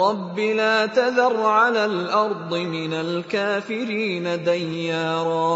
رَبِّ لَا تَذَرْ عَلَى الْأَرْضِ مِنَ الْكَافِرِينَ دَيَّارًا